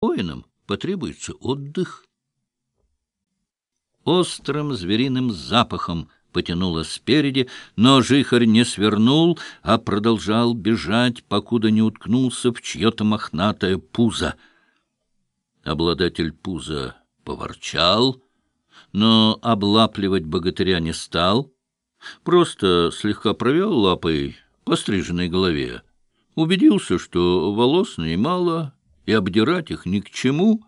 воинам потребуется отдых. Острым звериным запахом потянуло спереди, но жихарь не свернул, а продолжал бежать, покуда не уткнулся в чье-то мохнатое пузо. Обладатель пуза поворчал, но облапливать богатыря не стал, просто слегка провел лапой по стриженной голове, убедился, что волос мало, и обдирать их ни к чему,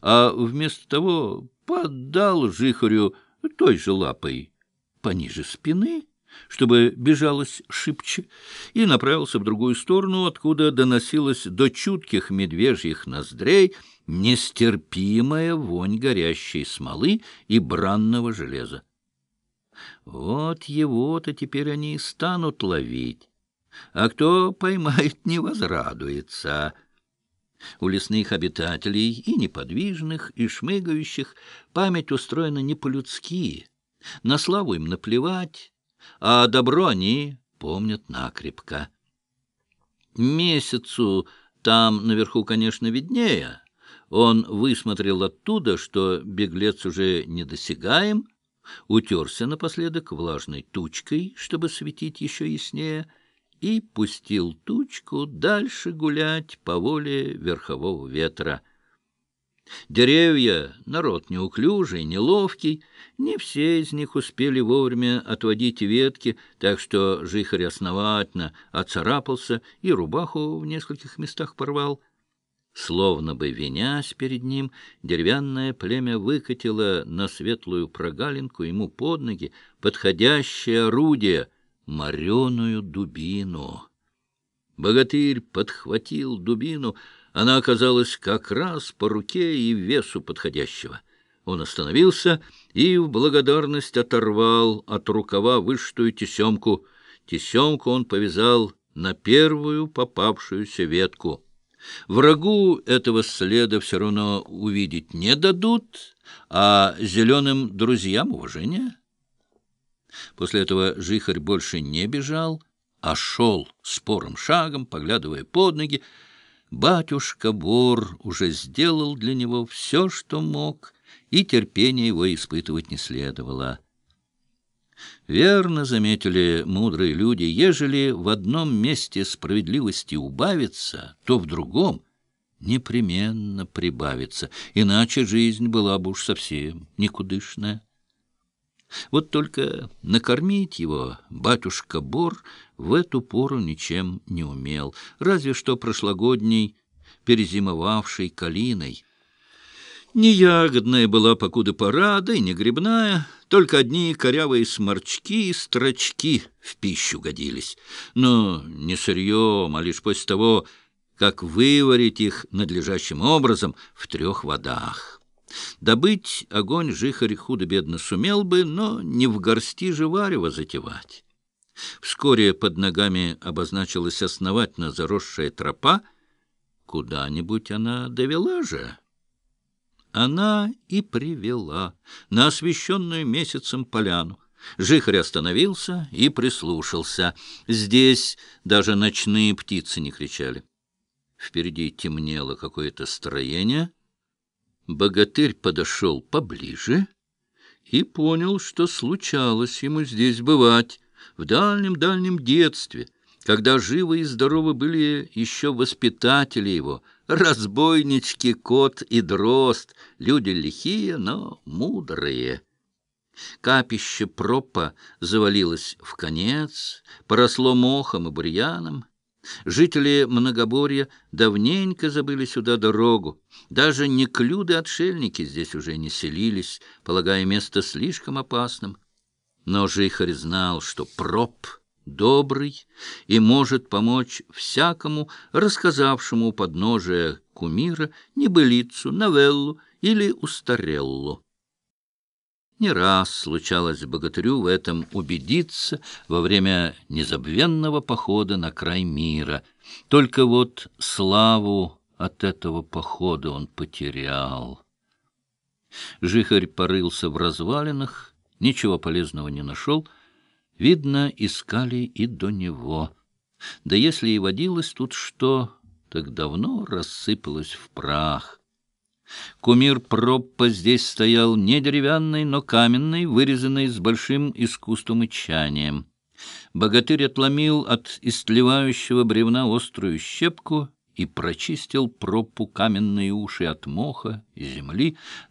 а вместо того поддал жихарю той же лапой пониже спины, чтобы бежалось шибче, и направился в другую сторону, откуда доносилась до чутких медвежьих ноздрей нестерпимая вонь горящей смолы и бранного железа. Вот его-то теперь они и станут ловить, а кто поймает, не возрадуется. У лесных обитателей и неподвижных, и шмыгающих память устроена не по-людски. На славу им наплевать, а добро они помнят накрепко. Месяцу там наверху, конечно, виднее. Он высмотрел оттуда, что беглец уже недосягаем, утерся напоследок влажной тучкой, чтобы светить еще яснее, и пустил тучку дальше гулять по воле верхового ветра. Деревья — народ неуклюжий, неловкий, не все из них успели вовремя отводить ветки, так что жихарь основательно оцарапался и рубаху в нескольких местах порвал. Словно бы винясь перед ним, деревянное племя выкатило на светлую прогалинку ему под ноги подходящее орудие — мореную дубину. Богатырь подхватил дубину — она оказалась как раз по руке и весу подходящего. Он остановился и в благодарность оторвал от рукава вышитую тесемку. Тесемку он повязал на первую попавшуюся ветку. Врагу этого следа все равно увидеть не дадут, а зеленым друзьям уважение. После этого жихарь больше не бежал, а шел спорым шагом, поглядывая под ноги, Батюшка Бор уже сделал для него все, что мог, и терпения его испытывать не следовало. Верно заметили мудрые люди, ежели в одном месте справедливости убавится, то в другом непременно прибавится, иначе жизнь была бы уж совсем никудышная. Вот только накормить его батюшка Бор в эту пору ничем не умел, разве что прошлогодней, перезимовавшей калиной. Не ягодная была покуда пора, да и не грибная, только одни корявые сморчки и строчки в пищу годились. Но не сырьем, а лишь после того, как выварить их надлежащим образом в трех водах. Добыть огонь жихарь худо-бедно сумел бы, но не в горсти же варево затевать. Вскоре под ногами обозначилась основательно заросшая тропа. Куда-нибудь она довела же. Она и привела на освещенную месяцем поляну. Жихарь остановился и прислушался. Здесь даже ночные птицы не кричали. Впереди темнело какое-то строение — Богатырь подошел поближе и понял, что случалось ему здесь бывать в дальнем-дальнем детстве, когда живы и здоровы были еще воспитатели его, разбойнички, кот и дрозд, люди лихие, но мудрые. Капище пропа завалилось в конец, поросло мохом и бурьяном, Жители Многоборья давненько забыли сюда дорогу. Даже неклюды-отшельники здесь уже не селились, полагая место слишком опасным. Но Жихарь знал, что проб добрый и может помочь всякому, рассказавшему у подножия кумира небылицу, новеллу или устареллу. Не раз случалось богатырю в этом убедиться во время незабвенного похода на край мира. Только вот славу от этого похода он потерял. Жихарь порылся в развалинах, ничего полезного не нашел. Видно, искали и до него. Да если и водилось тут что, так давно рассыпалась в прах. Кумир Проппа здесь стоял не деревянный, но каменный, вырезанный с большим искусством и тчанием. Богатырь отломил от истлевающего бревна острую щепку и прочистил Проппу каменные уши от моха и земли,